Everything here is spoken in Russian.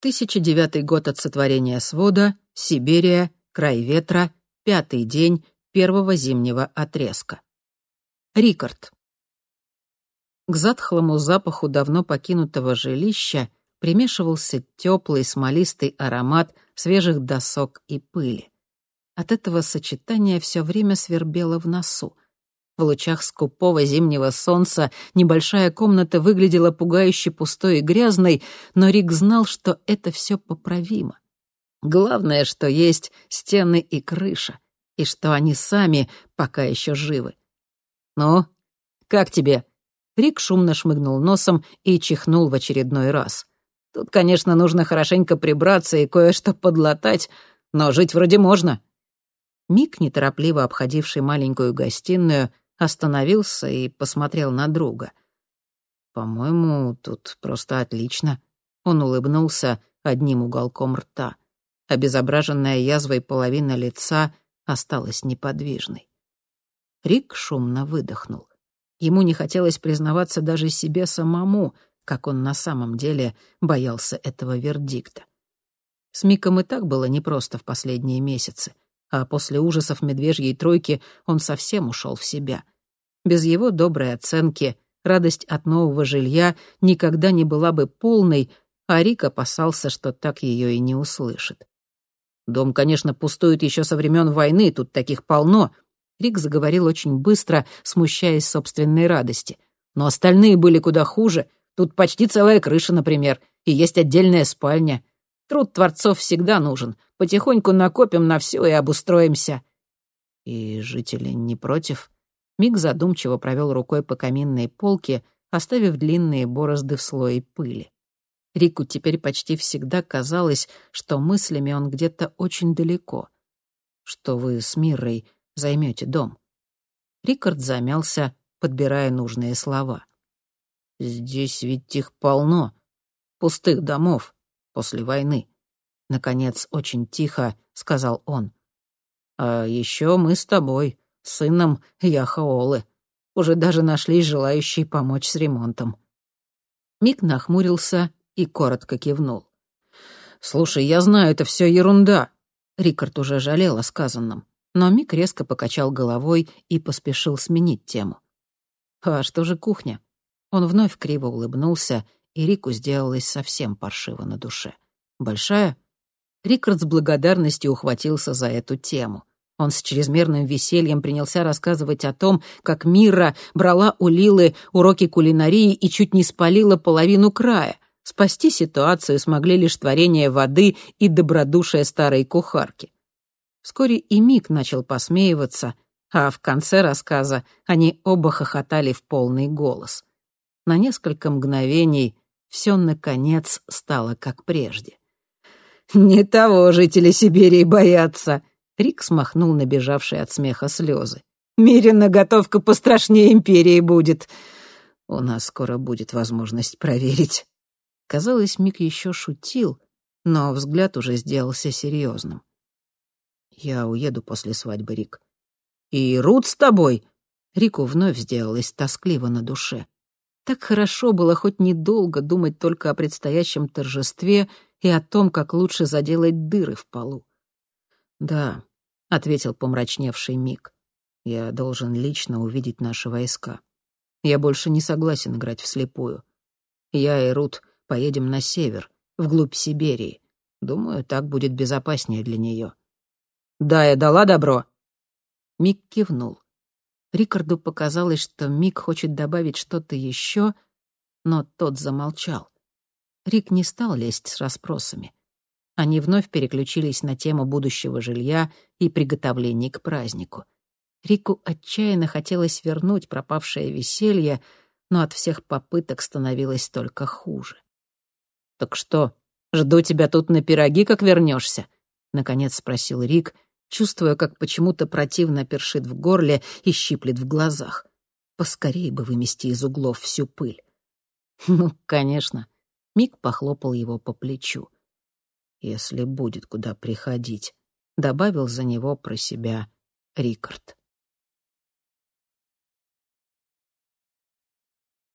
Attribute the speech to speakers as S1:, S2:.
S1: 1009 год от сотворения свода, Сибирия, край ветра, пятый день первого зимнего отрезка. Рикард. К затхлому запаху давно покинутого жилища примешивался теплый смолистый аромат свежих досок и пыли. От этого сочетания все время свербело в носу. В лучах скупого зимнего солнца небольшая комната выглядела пугающе пустой и грязной, но Рик знал, что это все поправимо. Главное, что есть стены и крыша, и что они сами пока еще живы. «Ну, как тебе?» Рик шумно шмыгнул носом и чихнул в очередной раз. «Тут, конечно, нужно хорошенько прибраться и кое-что подлатать, но жить вроде можно». Мик, неторопливо обходивший маленькую гостиную, остановился и посмотрел на друга. «По-моему, тут просто отлично». Он улыбнулся одним уголком рта. Обезображенная язвой половина лица осталась неподвижной. Рик шумно выдохнул. Ему не хотелось признаваться даже себе самому, как он на самом деле боялся этого вердикта. С Миком и так было непросто в последние месяцы — а после ужасов медвежьей тройки он совсем ушел в себя. Без его доброй оценки радость от нового жилья никогда не была бы полной, а Рик опасался, что так ее и не услышит. «Дом, конечно, пустует еще со времен войны, тут таких полно», Рик заговорил очень быстро, смущаясь собственной радости. «Но остальные были куда хуже. Тут почти целая крыша, например, и есть отдельная спальня. Труд творцов всегда нужен. Потихоньку накопим на все и обустроимся». «И жители не против?» Миг задумчиво провел рукой по каминной полке, оставив длинные борозды в слое пыли. Рику теперь почти всегда казалось, что мыслями он где-то очень далеко. Что вы с Миррой займете дом. Рикард замялся, подбирая нужные слова. «Здесь ведь их полно. Пустых домов после войны. Наконец, очень тихо сказал он. «А еще мы с тобой, сыном Яхаолы. Уже даже нашлись желающие помочь с ремонтом». Мик нахмурился и коротко кивнул. «Слушай, я знаю, это все ерунда». Рикард уже жалел о сказанном, но Мик резко покачал головой и поспешил сменить тему. «А что же кухня?» Он вновь криво улыбнулся и Рику сделалось совсем паршиво на душе. «Большая?» Рикард с благодарностью ухватился за эту тему. Он с чрезмерным весельем принялся рассказывать о том, как Мира брала у Лилы уроки кулинарии и чуть не спалила половину края. Спасти ситуацию смогли лишь творение воды и добродушие старой кухарки. Вскоре и Мик начал посмеиваться, а в конце рассказа они оба хохотали в полный голос. На несколько мгновений все, наконец, стало как прежде. «Не того жители Сибири боятся», — Рик смахнул набежавшие от смеха слезы. «Мирина готовка пострашнее империи будет. У нас скоро будет возможность проверить». Казалось, Мик еще шутил, но взгляд уже сделался серьезным. «Я уеду после свадьбы, Рик». «И Рут с тобой?» Рику вновь сделалось тоскливо на душе. Так хорошо было хоть недолго думать только о предстоящем торжестве и о том, как лучше заделать дыры в полу. «Да», — ответил помрачневший Мик, — «я должен лично увидеть наши войска. Я больше не согласен играть вслепую. Я и Рут поедем на север, вглубь Сибири. Думаю, так будет безопаснее для нее». «Да, я дала добро?» Мик кивнул. Рикарду показалось, что Мик хочет добавить что-то еще, но тот замолчал. Рик не стал лезть с расспросами. Они вновь переключились на тему будущего жилья и приготовлений к празднику. Рику отчаянно хотелось вернуть пропавшее веселье, но от всех попыток становилось только хуже. «Так что, жду тебя тут на пироги, как вернешься? наконец спросил Рик — чувствуя, как почему-то противно першит в горле и щиплет в глазах. Поскорее бы вымести из углов всю пыль. Ну, конечно. Мик похлопал его по плечу. Если будет куда приходить, добавил за него про себя Рикард.